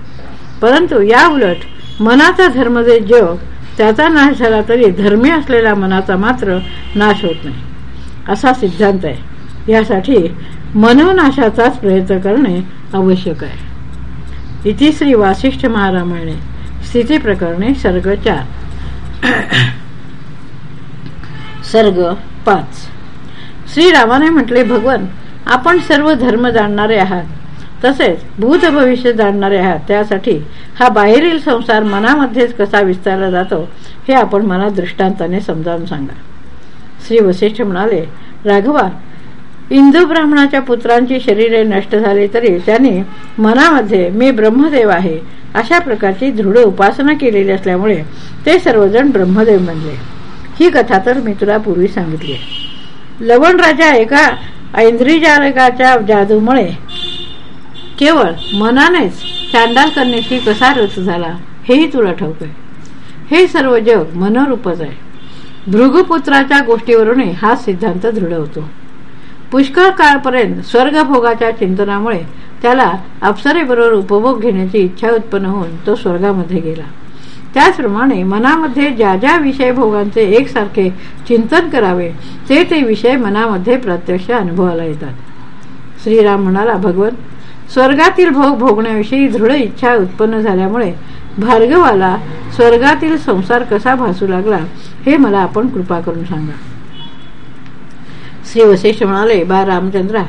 S1: परंतु या उलट मनाचा धर्म जे जग त्याचा नाश झाला तरी धर्मी असलेल्या मनाचा मात्र नाश होत नाही. असा सिद्धांत आहे. यासाठी मनोनाशाचाच प्रयत्न करणे आवश्यक आहे. इथे श्री वासिष्ठ महारामायणे स्थिती प्रकरणे सर्ग चार. सर्ग पाच. श्रीरामाने म्हटले भगवान आपण सर्व धर्म जाणणारे आहात. तसेच भूत भविष्य जाणणारे आहात. त्यासाठी हा बाहेरील संसार मनामध्येच कसा विस्तारला जातो हे आपण मला दृष्टांताने समजावून सांगा. श्री वशिष्ठ म्हणाले राघवा इंदू ब्राह्मणाच्या पुत्रांची शरीरे नष्ट झाली तरी त्यांनी मनामध्ये मी ब्रह्मदेव आहे अशा प्रकारची दृढ उपासना केलेली असल्यामुळे ते सर्वजण ब्रह्मदेव बनले. ही कथा तर मी तुला पूर्वी सांगितली लवण राजा एका ऐंद्रिजारकाच्या जादूमुळे केवळ मनानेच चांडाल करण्याची कसा रथ झाला हेही तुला ठाऊक आहे. हे सर्व जग मनोरूपच आहे. भृगुपुत्राच्या गोष्टीवरूनही हा सिद्धांत दृढ होतो. पुष्कळ काळपर्यंत स्वर्गभोगाच्या चिंतनामुळे त्याला अप्सरेबरोबर उपभोग घेण्याची इच्छा उत्पन्न होऊन तो स्वर्गामध्ये गेला. त्याचप्रमाणे मनामध्ये ज्या ज्या विषय भोगांचे एकसारखे चिंतन करावे ते ते विषय मनामध्ये प्रत्यक्ष अनुभवाला येतात. श्रीराम म्हणाला भगवत स्वर्गातील भोग भोगण्याविषयी दृढ इच्छा उत्पन्न झाल्यामुळे भार्गवाला स्वर्गातील संसार कसा भासू लागला हे मला आपण कृपा करून सांगा. श्री वशिष्ठ म्हणाले बा रामचंद्रा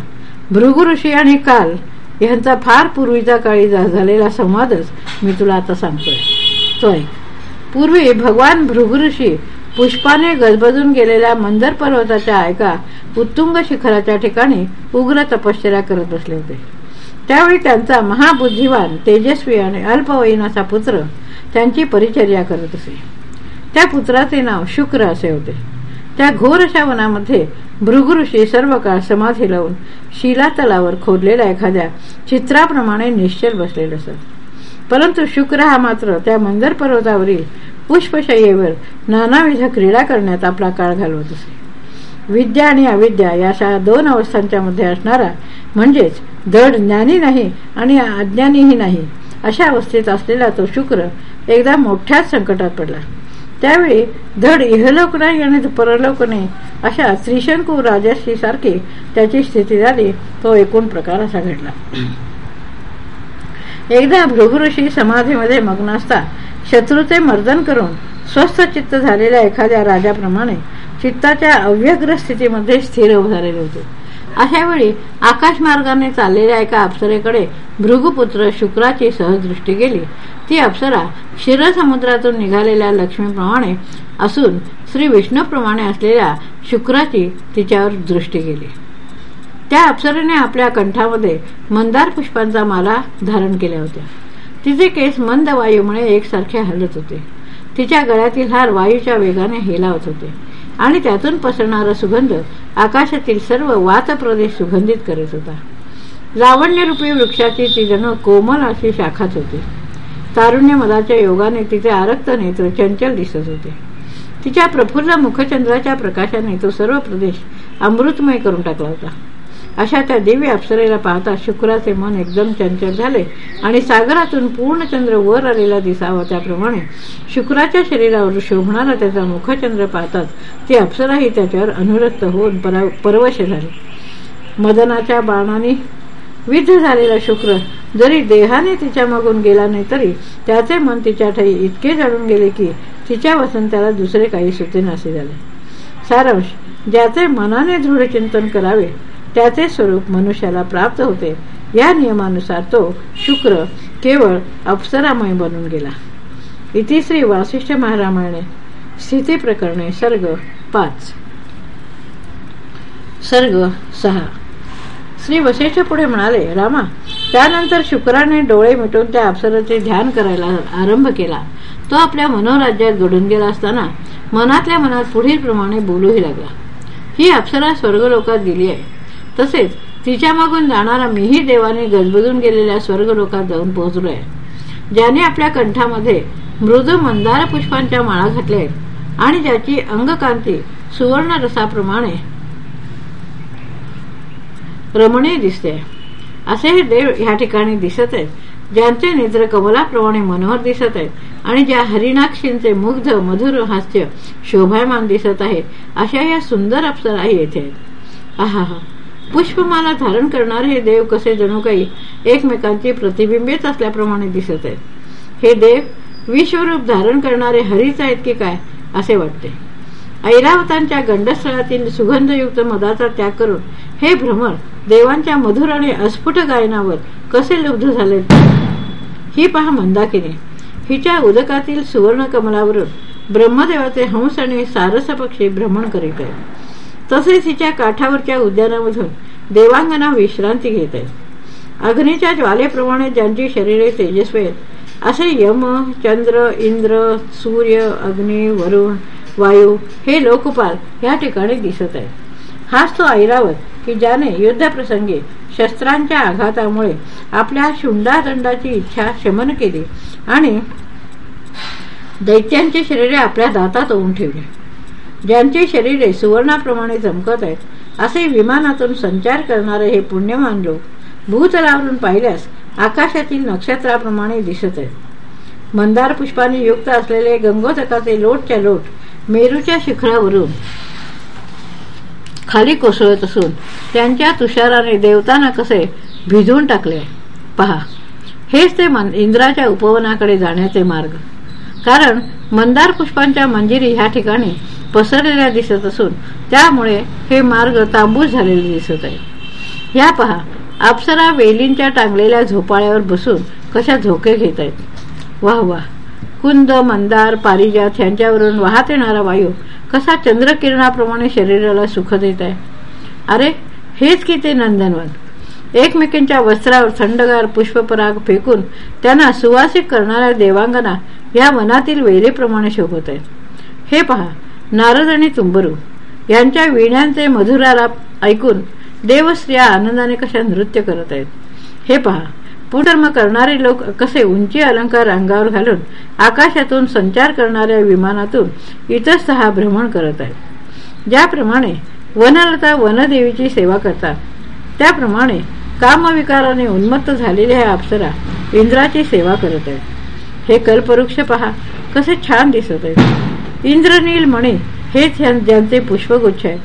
S1: भृगु ऋषी आणि काल यांचा फार पूर्वीचा काळी झालेला संवादच मी तुला आता सांगतोय. दिसतोय पूर्वी भगवान भृगु ऋषी पुष्पाने गजबजून गेलेल्या मंदर पर्वताच्या ऐका उत्तुंग शिखराच्या ठिकाणी उग्र तपश्चर्या करत बसले होते. त्यावेळी त्यांचा महाबुद्धिवान तेजस्वी आणि अल्पवयीन असा पुत्र त्यांची परिचर्या करत असे. त्या पुत्राचे नाव शुक्र असे होते. त्या घोर अशा वनामध्ये भृगुऋषी सर्व काळ समाधी लावून शिलातलावर खोदलेल्या एखाद्या चित्राप्रमाणे निश्चल बसलेले असत. परंतु शुक्र हा मात्र त्या मंदर पर्वतावरील पुष्पशय्येवर नानाविध क्रीडा करण्यात आपला काळ घालवत असे. विद्या आणि अविद्या या दोन अवस्थांच्या मध्ये असणारा म्हणजेच धड ज्ञानी नाही आणि अज्ञानीही नाही अशा अवस्थेत असलेला तो शुक्र एकदा मोठ्याच संकटात पडला. त्यावेळी धड इहलोक नाही आणि परलोक नाही अशा त्रिशंकू राजश्री सारखी त्याची स्थिती झाली तो एकूण प्रकार असा घडला. एकदा भृगुऋषी समाधीमध्ये मग्न असता शत्रूचे मर्दन करून स्वस्थ चित्त झालेल्या एखाद्या राजाप्रमाणे चित्ताच्या अव्यग्र स्थितीमध्ये स्थिर झालेले होते. अशा वेळी आकाशमार्गाने चाललेल्या एका अप्सरेकडे भृगुपुत्र शुक्राची सहदृष्टी गेली. ती अप्सरा क्षीरसमुद्रातून निघालेल्या लक्ष्मीप्रमाणे असून श्री विष्णूप्रमाणे असलेल्या शुक्राची तिच्यावर दृष्टी गेली. त्या अप्सरेने आपल्या कंठामध्ये मंदार पुष्पांचा माला धारण केल्या होत्या. तिचे केस मंद वायूमुळे एकसारखे हलत होते. तिच्या गळ्यातील हार वायूच्या वेगाने हेलावत होते. आणि त्यातून पसरणारा सुगंध आकाशातील सर्व वात प्रदेश सुगंधित करत होता. लावण्यरूपी वृक्षाची ती जणू कोमल अशी शाखाच होती. तारुण्य मदाच्या योगाने तिचे आरक्त नेत्र चंचल दिसत होते. तिच्या प्रफुल्ल मुखचंद्राच्या प्रकाशाने तो सर्व प्रदेश अमृतमय करून टाकला होता. अशा त्या दिव्य अप्सरेला पाहता शुक्राचे मन एकदम चंचल झाले आणि सागरातून पूर्णचंद्र वर आलेला दिसावा त्याप्रमाणे. शुक्राच्या शरीरावर शोभणारा त्याचा मुखचंद्र पाहतात ती अप्सराही त्याच्यावर अनुरक्त होऊन परवश झाली. मदनाच्या बाणाने विद्ध झालेला शुक्र जरी देहाने तिच्या मागून गेला नाही तरी त्याचे मन तिच्या ठाई इतके जळून गेले की तिच्या वसंताला दुसरे काही सुते नासे झाले. सारांश ज्याचे मनाने दृढ चिंतन करावे त्याचे स्वरूप मनुष्याला प्राप्त होते. या नियमानुसार तो शुक्र केवळ अप्सरामय बनून गेला. इतिश्री वासिष्ठ महारामाने स्थिती प्रकरणे सर्ग पाच. सर्ग सहा. श्री वशिष्ठ पुढे म्हणाले रामा त्यानंतर शुक्राने डोळे मिटून त्या अप्सराचे ध्यान करायला आरंभ केला. तो आपल्या मनोराज्यात घडून गेला असताना मनातल्या मनात पुढील प्रमाणे बोलूही लागला. ही अप्सरा स्वर्गलोकात गेली आहे. तसेच तिच्या मागून जाणारा मीही देवाने गजबजून गेलेल्या स्वर्ग लोकात जाऊन पोहोचलोय. ज्याने आपल्या कंठामध्ये मृद मंदार पुष्पांच्या माळा घातल्या आहेत आणि ज्याची अंगकांती सुवर्ण रसाप्रमाणे रमणीय दिसते असे हे देव ह्या ठिकाणी दिसत आहेत ज्यांचे नेत्र कमलाप्रमाणे मनोहर दिसत आहेत आणि ज्या हरिणाक्षींचे मुग्ध मधुर हास्य शोभायमान दिसत आहे अशा या सुंदर अप्सराही येथे आहेत. आहा पुष्पमाला धारण करणारे हे देव कसे जणू काही एकमेकांची प्रतिबिंबित असल्याप्रमाणे दिसत आहेत. हे देव विश्वरूप धारण करणारे हरीच आहेत की काय असे वाटते. ऐरावतांच्या गंडस्थळातील सुगंधयुक्त मदाचा त्याग करून हे भ्रमर देवांच्या मधुर आणि अस्फुट गायनावर कसे लुब्ध झाले? ही पहा मंदाकिनी. हिच्या उदकातील सुवर्ण कमलावरून ब्रह्मदेवाचे हंस आणि सारस पक्षी भ्रमण करीत आहे तसेच हिच्या काठावरच्या उद्यानामधून देवांगना विश्रांती घेत आहेत. अग्नीच्या ज्वालेप्रमाणे ज्यांची शरीरे तेजस्वी आहेत असे यम चंद्र इंद्र सूर्य अग्नी वरुण वायू हे लोकपाल या ठिकाणी दिसत आहेत. हाच तो ऐरावत की ज्याने युद्धप्रसंगी शस्त्रांच्या आघातामुळे आपल्या शुंडादंडाची इच्छा शमन केली आणि दैत्यांची शरीरे आपल्या दातात ओवून ठेवली. ज्यांची शरीरे सुवर्णाप्रमाणे चमकत आहेत असे विमानातून संचार करणारे हे पुण्यमान लोक भूतलावरून पाहिल्यास आकाशातील नक्षत्राप्रमाणे दिसत आहेत. मंदार पुष्पाने युक्त असलेले गंगोदकाचे लोटच्या लोट मेरूच्या शिखरावरून खाली कोसळत असून त्यांच्या तुषाराने देवतांना कसे भिजवून टाकले पहा हेच ते इंद्राच्या उपवनाकडे जाण्याचे मार्ग. कारण मंदार पुष्पांच्या मंजिरी ह्या ठिकाणी पसरलेल्या दिसत असून त्यामुळे हे मार्ग तांबूस झालेले दिसत आहे या पहा अप्सरा वेलींच्या टांगलेल्या झोपाळ्यावर बसून कशा झोके घेत आहेत. वाह वाह. कुंद मंदार पारिजात यांच्यावरून वाहत येणारा वायू कसा चंद्रकिरणाप्रमाणे शरीराला सुख देत आहे. अरे हेच की ते नंदनवन. एकमेकींच्या वस्त्रावर थंडगार पुष्पपराग फेकून त्यांना सुवासिक करणाऱ्या देवांगना या वनातील वेलीप्रमाणे शोभत आहेत. हे पहा नारद आणि तुंबरू यांच्या विण्यांचे मधुराला ऐकून देवस्त्रिया आनंदाने कशा नृत्य करत आहेत. हे पहा पुनर्म करणारे लोक कसे उंची अलंकार अंगावर घालून आकाशातून संचार करणाऱ्या विमानातून इतस्तहा भ्रमण करत आहेत. ज्याप्रमाणे वनलता वनदेवीची सेवा करतात त्याप्रमाणे कामविकाराने उन्मत्त झालेल्या ह्या अप्सरा इंद्राची सेवा करत आहेत. हे कल्पवृक्ष पहा कसे छान दिसत आहेत. इंद्रनील मणी हेच ज्यांचे पुष्पगुच्छ आहेत.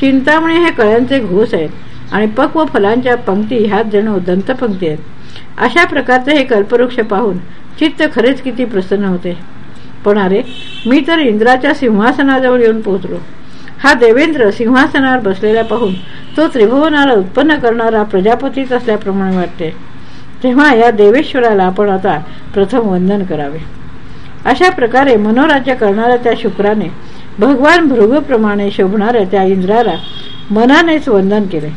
S1: चिंतामणी हे कळ्यांचे घोस आहेत आणि पक्व फलांच्या पंक्ती ह्यात जणू दंतपंक्ती आहेत. अशा प्रकारचे हे कल्पवृक्ष पाहून चित्त खरेच किती प्रसन्न होते. पण अरे मी तर इंद्राच्या सिंहासनाजवळ येऊन पोहोचलो. हा देवेंद्र सिंहासनावर बसलेला पाहून तो त्रिभुवनाला उत्पन्न करणारा प्रजापतीच असल्याप्रमाणे वाटते. तेव्हा या देवेश्वराला आपण आता प्रथम वंदन करावे. अशा प्रकारे मनोराज्य करणाऱ्या त्या शुक्राने भगवान भृगूप्रमाणे शोभणाऱ्या त्या इंद्राला मनानेच वंदन केले.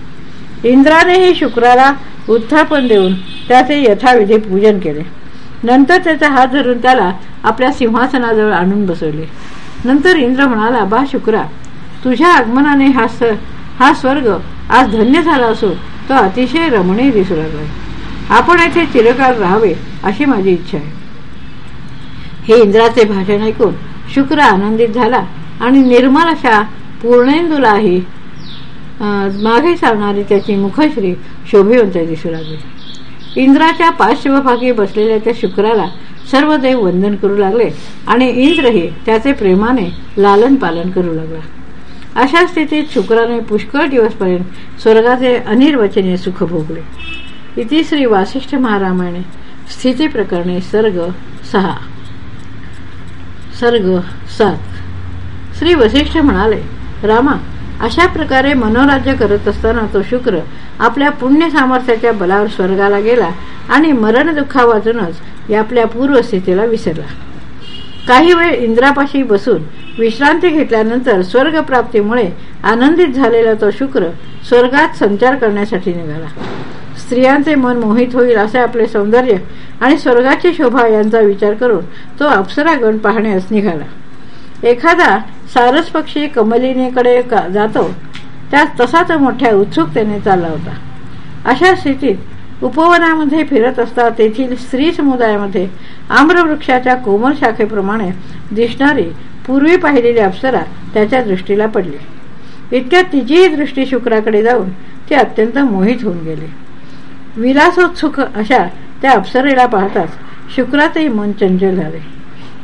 S1: इंद्रानेही शुक्राला उत्थापन देऊन त्याचे यथाविधी पूजन केले. नंतर त्याचा हात धरून त्याला आपल्या सिंहासनाजवळ आणून बसवले. नंतर इंद्र म्हणाला बा शुक्रा तुझ्या आगमनाने हा हा स्वर्ग आज धन्य झाला असून तो अतिशय रमणीय दिसू लागला आपण येथे चिरकाल राहावे अशी माझी इच्छा आहे. हे इंद्राचे भाषण ऐकून शुक्र आनंदित झाला आणि निर्मल अशा पूर्णेंदूलाही मागे सांगणारी त्याची मुखश्री शोभिवंत दिसू लागली. इंद्राच्या पार्श्वभागी बसलेल्या त्या शुक्राला सर्व देव वंदन करू लागले आणि इंद्रही त्याचे प्रेमाने लालन पालन करू लागला. अशा स्थितीत शुक्राने पुष्कळ दिवसपर्यंत स्वर्गाचे अनिर्वचनीय सुख भोगले. इति श्री वासिष्ठ महारामाने स्थितीप्रकरणे सर्ग सहा. सर्ग सात. श्री वसिष्ठ म्हणाले रामा अशा प्रकारे मनोराज्य करत असताना तो शुक्र आपल्या पुण्य सामर्थ्याच्या बलावर स्वर्गाला गेला आणि मरण दुःखा वाचूनच आपल्या पूर्वस्थितीला विसरला. काही वेळ इंद्रापाशी बसून विश्रांती घेतल्यानंतर स्वर्गप्राप्तीमुळे आनंदित झालेला तो शुक्र स्वर्गात संचार करण्यासाठी निघाला. स्त्रियांचे मन मोहित होईल असे आपले सौंदर्य आणि स्वर्गाची शोभा यांचा विचार करून तो अप्सरागण पाहण्यास निघाला. एखादा सारस पक्षी कमलिनीकडे जातो त्यात तसा तो मोठ्या उत्सुकतेने चालला होता. अशा स्थितीत उपवनामध्ये फिरत असता तेथील स्त्री समुदायामध्ये आम्रवृक्षाच्या कोमल शाखेप्रमाणे दिसणारी पूर्वी पाहिलेली अप्सरा त्याच्या दृष्टीला पडली. इतक्यात तिचीही दृष्टी शुक्राकडे जाऊन ती अत्यंत मोहित होऊन गेली. विलासोत्सुक अशा त्या अप्सरेला पाहताच शुक्रातही मन चंचल झाले.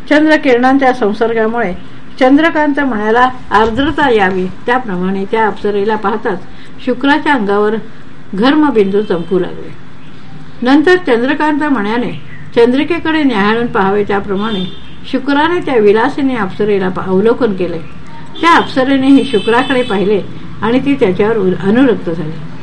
S1: चंद्रकिरणांच्या संसर्गामुळे चंद्रकांत म्हणायला आर्द्रता यावी. त्याप्रमाणे त्या अप्सरेला पाहताच शुक्राच्या अंगावर घर्मबिंदू चमकू लागले. नंतर चंद्रकांत म्हण्याने चंद्रिकेकडे न्याहाळून पाहावे. त्याप्रमाणे शुक्राने त्या विलासीने अप्सरेला अवलोकन केले. त्या अप्सरेनेही शुक्राकडे पाहिले आणि ती त्याच्यावर अनुरक्त झाली.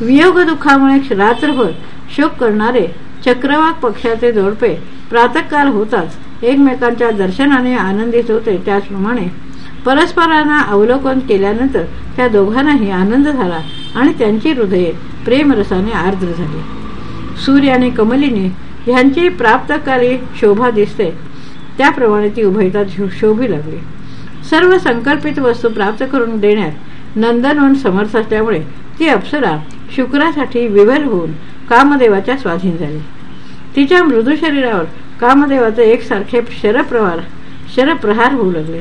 S1: वियोग दुःखामुळे रात्रभर शोक करणारे चक्रवाक पक्षाचे जोडपे प्रातकाल होताच एकमेकांच्या दर्शनाने आनंदित होते. त्याचप्रमाणे परस्परांना अवलोकन केल्यानंतर त्या दोघांनाही आनंद झाला आणि त्यांची हृदये प्रेमरसाने आर्द्र झाली. सूर्य आणि कमलिनी ह्यांची प्राप्तकारी शोभा दिसते. त्याप्रमाणे ती उभयता शोभी लागली. सर्व संकल्पित वस्तू प्राप्त करून देण्यात नंदनवन समर्थ असल्यामुळे ती अप्सरा शुक्रासाठी विवल होऊन कामदेवाच्या स्वाधीन झाली. तिच्या मृदू शरीरावर कामदेवाचे एकसारखे शरप्रहार शरप्रहार होऊ लागले.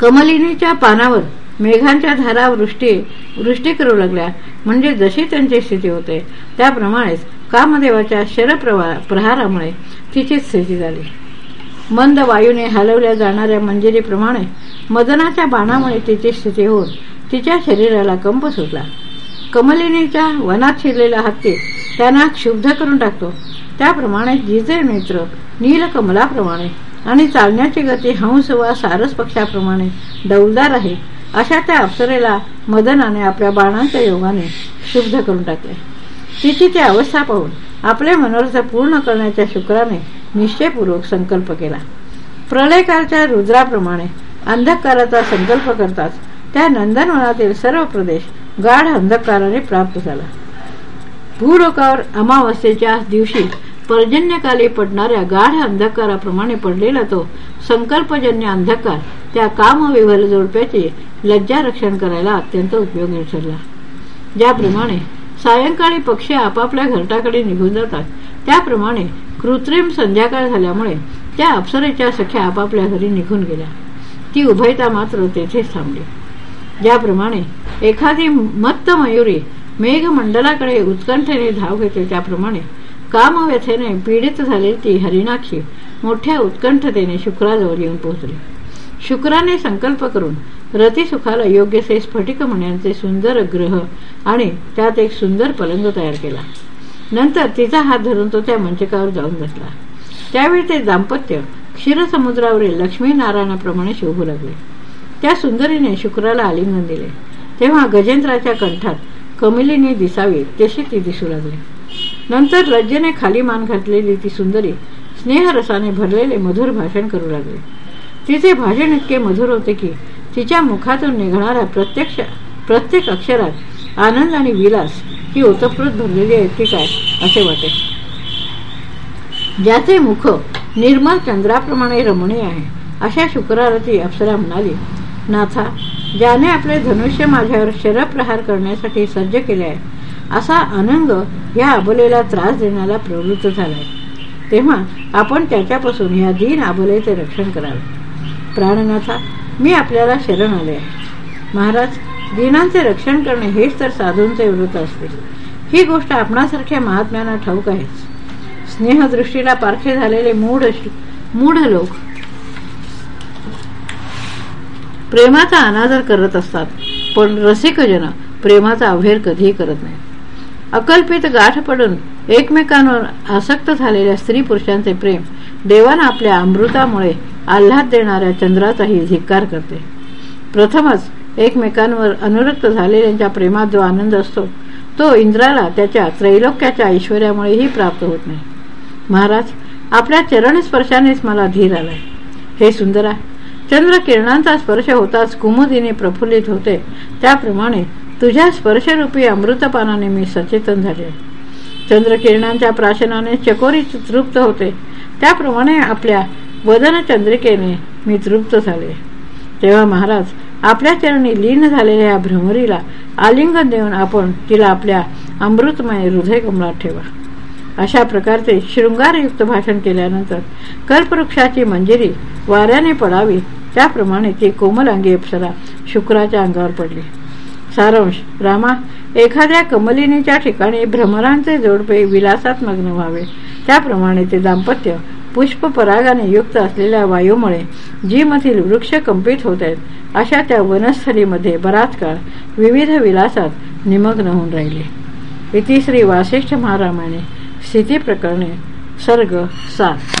S1: कमलिनीच्या पानावर मेघांच्या धारा वृष्टी वृष्टी करू लागल्या. म्हणजे जशी त्यांची स्थिती होते त्याप्रमाणेच कामदेवाच्या शरप्रवा प्रहारामुळे तिची स्थिती झाली. मंद वायूने हलवल्या जाणाऱ्या मंजिरीप्रमाणे मदनाच्या बाणामुळे तिची स्थिती होऊन तिच्या शरीराला कंप सुटला कमलिनीच्या वनात शिरलेला हत्ती त्यांना क्षुब्ध करून टाकतो. त्याप्रमाणे जिजे नेत्र नीलकमलाप्रमाणे आणि चालण्याची गती हंस वा सारस पक्षाप्रमाणे डौलदार आहे अशा त्या अप्सरेला मदनाने आपल्या बाणांच्या योगाने शुद्ध करून टाकले. तिची ती अवस्था पाहून आपले मनोरथ पूर्ण करण्याच्या शुक्राने निश्चयपूर्वक संकल्प केला. प्रलयकालच्या रुद्राप्रमाणे अंधकाराचा संकल्प करताच त्या नंदनवनातील सर्व प्रदेश गाढ अंधकाराने प्राप्त झाला. भूलोकावर अमावस्येच्या दिवशी पर्जन्यकाली पडणाऱ्या गाढ अंधकाराप्रमाणे पडलेला तो संकल्पजन्य अंधकार त्या कामविवल जोडप्याचे लज्जा रक्षण करायला अत्यंत उपयोगी ठरला. ज्याप्रमाणे सायंकाळी पक्षी आपापल्या घरटाकडे निघून जातात त्याप्रमाणे कृत्रिम संध्याकाळ झाल्यामुळे त्या अप्सरेच्या सख्या आपापल्या घरी निघून गेल्या. ती उभयता मात्र तेथेच थांबली. ज्याप्रमाणे एखादी मत्त मयुरी मेघमंडलाकडे उत्कंठेने धाव घेते त्याप्रमाणे कामव्यथेने पीडित झालेली ती हरिणाक्षी मोठ्या उत्कंठतेने शुक्राजवळ येऊन पोहोचली. शुक्राने संकल्प करून रतिसुखाला योग्यसे स्फटिक म्हणण्याचे सुंदर ग्रह आणि त्यात एक सुंदर पलंग तयार केला. नंतर तिचा हात धरून तो त्या मंचकावर जाऊन बसला. त्यावेळी ते दाम्पत्य क्षीरसमुद्रावरील लक्ष्मीनारायणाप्रमाणे शोभू लागले. त्या सुंदरीने शुक्राला आलिंगन दिले. तेव्हा गजेंद्राच्या कंठात कमिलीने दिसावी तशी ती दिसू लागली. नंतर लज्जेने खाली मान घातलेली ती सुंदरी स्नेहरसाने भरलेले मधुर भाषण करू लागले. तिचे भाषण इतके मधुर होते की तिच्या मुखातून निघणाऱ्या प्रत्यक्ष प्रत्येक अक्षरात आनंद आणि विलास ही ओतप्रोत भरलेली आहे ती काय असे वाटे. ज्याचे मुख निर्मल चंद्राप्रमाणे रमणीय आहे अशा शुक्रारती अप्सरा म्हणाली नाथा ज्याने आपले धनुष्य माझ्यावर शरप्रहार करण्यासाठी सज्ज केले आहे असा अनंग या अबलेला त्रास देण्याला प्रवृत्त झालाय. तेव्हा आपण त्याच्यापासून या दिन अबलेचे रक्षण करावे. प्राणनाथा मी आपल्याला शरण आले आहे. महाराज दिनांचे रक्षण करणे हेच तर साधूंचे व्रत असते. ही गोष्ट आपणासारख्या महात्म्यांना ठाऊक आहेच. स्नेहदृष्टीला पारखे झालेले मूढ मूढ लोक प्रेमाचा अनादर करत असतात पण रसिकजन प्रेमाचा अभेर कधीही करत नाही. अकल्पित गाठ पडून एकमेकांवर आसक्त झालेल्या स्त्री पुरुषांचे प्रेम देवाना आपल्या अमृतामुळे आल्हाद देणाऱ्या चंद्राचाही धिक्कार करते. प्रथमच एकमेकांवर अनुरक्त झालेल्यांच्या प्रेमात जो आनंद असतो तो इंद्राला त्याच्या त्रैलोक्याच्या ऐश्वर्यामुळेही प्राप्त होत नाही. महाराज आपल्या चरण स्पर्शानेच मला धीर आलाय. हे सुंदरा चंद्र किरणांचा स्पर्श होताच कुमुदिनी प्रफुल्लित होते. त्याप्रमाणे तुझ्या स्पर्शरूपी अमृतपानाने मी सचेतन झाले. चंद्रकिरणांच्या प्राशनाने चकोरी तृप्त होते. त्याप्रमाणे आपल्या वदन चंद्रिकेने मी तृप्त झाले. तेव्हा महाराज आपल्या चरणी लीन झालेल्या भ्रमरीला आलिंगन देऊन आपण तिला आपल्या अमृतमय हृदय कमलात ठेवा. अशा प्रकारचे शृंगारयुक्त भाषण केल्यानंतर कल्पवृक्षाची मंजिरी वाऱ्याने पडावी त्याप्रमाणे ती कोमलांगी अप्सरा शुक्राच्या अंगावर पडली. सारांश रामा एखाद्या कमलिनीच्या ठिकाणी भ्रमरांचे जोडपे विलासात मग्न व्हावे त्याप्रमाणे ते दाम्पत्य पुष्प परागाने युक्त असलेल्या वायूमुळे जीमधील वृक्ष कंपित होत आहेत. अशा त्या वनस्थलीमध्ये बराच काळ विविध विलासात निमग्न होऊन राहिले. इतिश्री वासिष्ठ महारामाने स्थिती प्रकरणे सर्ग सात.